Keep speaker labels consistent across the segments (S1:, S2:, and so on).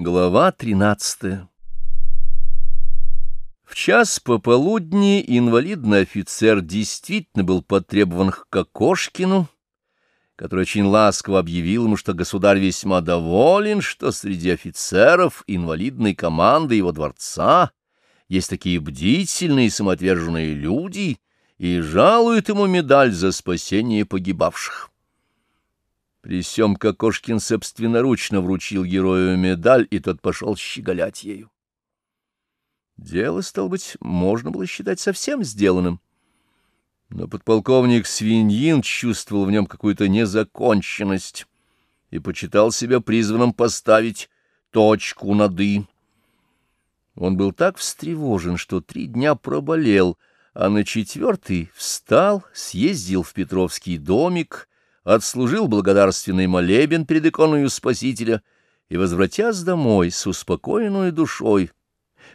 S1: Глава тринадцатая В час пополудни инвалидный офицер действительно был потребован к Кокошкину, который очень ласково объявил ему, что государь весьма доволен, что среди офицеров инвалидной команды его дворца есть такие бдительные и самоотверженные люди, и жалует ему медаль за спасение погибавших. При сём Кокошкин собственноручно вручил герою медаль, и тот пошел щеголять ею. Дело, стало быть, можно было считать совсем сделанным. Но подполковник Свиньин чувствовал в нем какую-то незаконченность и почитал себя призванным поставить точку над «и». Он был так встревожен, что три дня проболел, а на четвертый встал, съездил в Петровский домик — отслужил благодарственный молебен перед иконою Спасителя и, возвратясь домой с успокоенной душой,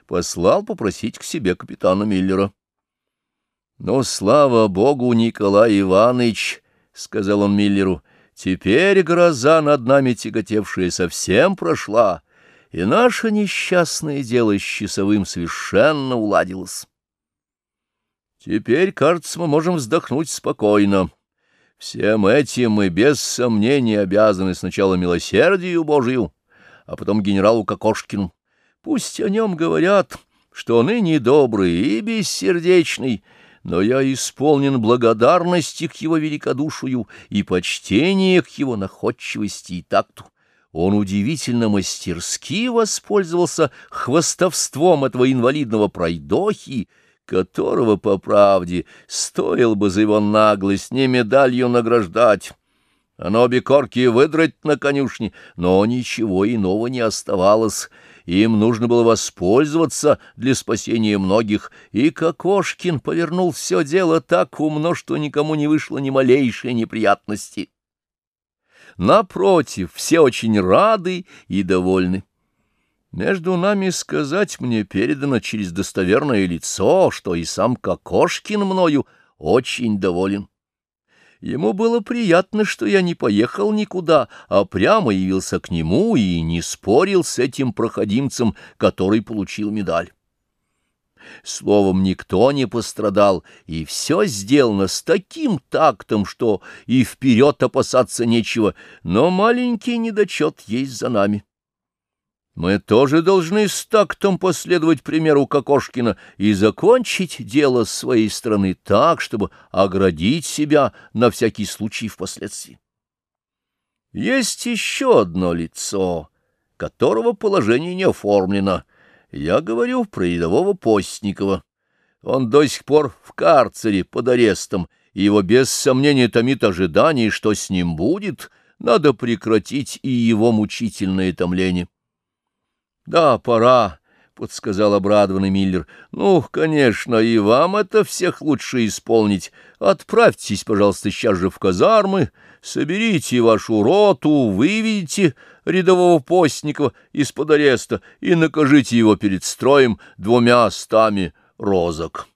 S1: послал попросить к себе капитана Миллера. — Но, слава богу, Николай Иванович, — сказал он Миллеру, — теперь гроза над нами тяготевшая совсем прошла, и наше несчастное дело с часовым совершенно уладилось. Теперь, кажется, мы можем вздохнуть спокойно. — Всем этим мы без сомнения обязаны сначала милосердию Божию, а потом генералу Кокошкину. Пусть о нем говорят, что он и недобрый, и бессердечный, но я исполнен благодарности к его великодушию и почтения к его находчивости и такту. Он удивительно мастерски воспользовался хвостовством этого инвалидного пройдохи, которого, по правде, стоил бы за его наглость не медалью награждать, а на обе корки выдрать на конюшне, но ничего иного не оставалось. Им нужно было воспользоваться для спасения многих, и Кокошкин повернул все дело так умно, что никому не вышло ни малейшей неприятности. Напротив, все очень рады и довольны. Между нами сказать мне передано через достоверное лицо, что и сам Кокошкин мною очень доволен. Ему было приятно, что я не поехал никуда, а прямо явился к нему и не спорил с этим проходимцем, который получил медаль. Словом, никто не пострадал, и все сделано с таким тактом, что и вперед опасаться нечего, но маленький недочет есть за нами. Мы тоже должны с тактом последовать примеру Кокошкина и закончить дело с своей стороны так, чтобы оградить себя на всякий случай впоследствии. Есть еще одно лицо, которого положение не оформлено. Я говорю про рядового Постникова. Он до сих пор в карцере под арестом, и его без сомнения томит ожидание, что с ним будет, надо прекратить и его мучительное томление. — Да, пора, — подсказал обрадованный Миллер. — Ну, конечно, и вам это всех лучше исполнить. Отправьтесь, пожалуйста, сейчас же в казармы, соберите вашу роту, выведите рядового Постникова из-под ареста и накажите его перед строем двумя стами розок.